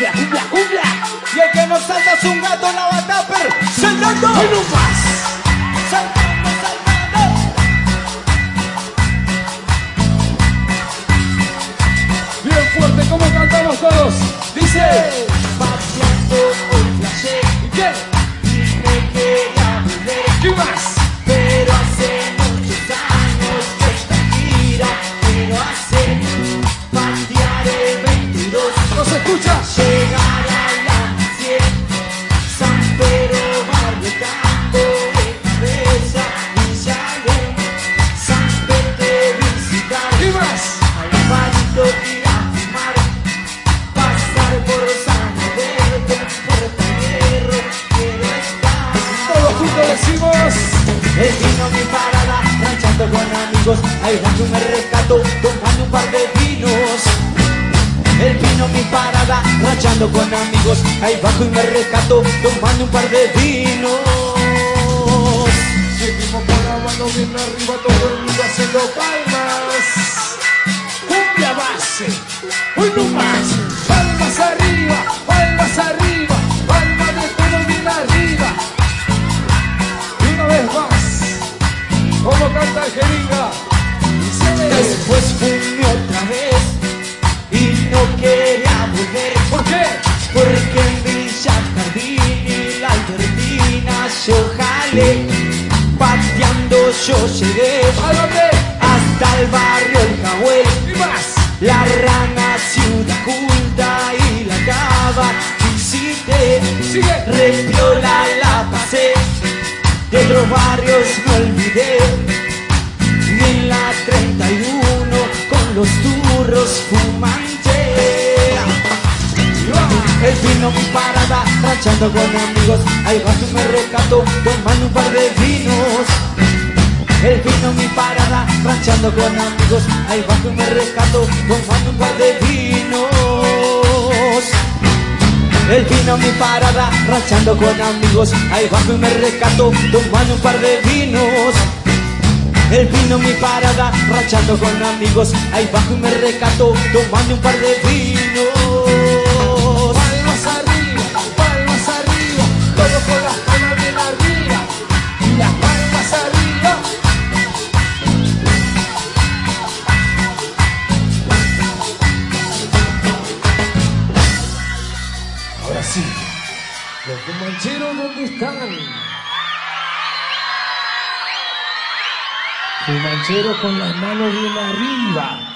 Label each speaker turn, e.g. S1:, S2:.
S1: cumbia, cumbia, cumbia. Y el que no salta es un gato en la batapper, saltando.
S2: Y no más.
S1: Saltando, saltando.
S2: Bien fuerte, como cantamos todos. Dice. ¿No se escucha?
S1: llegar a la 100, San Pedro, Barrio Campo, de cabeza, Villalón, San Pedro, visitar,
S2: ¿Qué más?
S1: al palito ir a fumar, pasar por San Alberto, Puerto Hierro, quiero estar.
S2: Todos juntos decimos.
S1: El vino mi parada, ranchando con amigos, ahí bajo me rescato, mi parada, ranchando con amigos, ahí bajo y me rescato, tomando un par de vinos.
S2: Seguimos mano bien arriba, todo el mundo haciendo palmas. Cumbia base, hoy no más.
S1: Yo llegué
S2: ¿A dónde?
S1: hasta el barrio El Cahuel.
S2: ¿Y más?
S1: La rana, ciudad culta y la cava visité.
S2: Sigue.
S1: Repiola la pasé, de otros barrios me olvidé. Y en la 31 con los turros fumanché. El vino mi parada, ranchando con amigos. Ahí bajo me rescato, tomando un par de ranchando con amigos. Ahí bajo me rescato, tomando un par de vinos. El vino mi parada, ranchando con amigos. Ahí bajo me rescato, tomando un par de vinos. El vino mi parada, ranchando con amigos. Ahí bajo me rescato, tomando un par de vinos.
S2: Sí, los comancheros, ¿dónde están? Fumancheros con las manos bien arriba.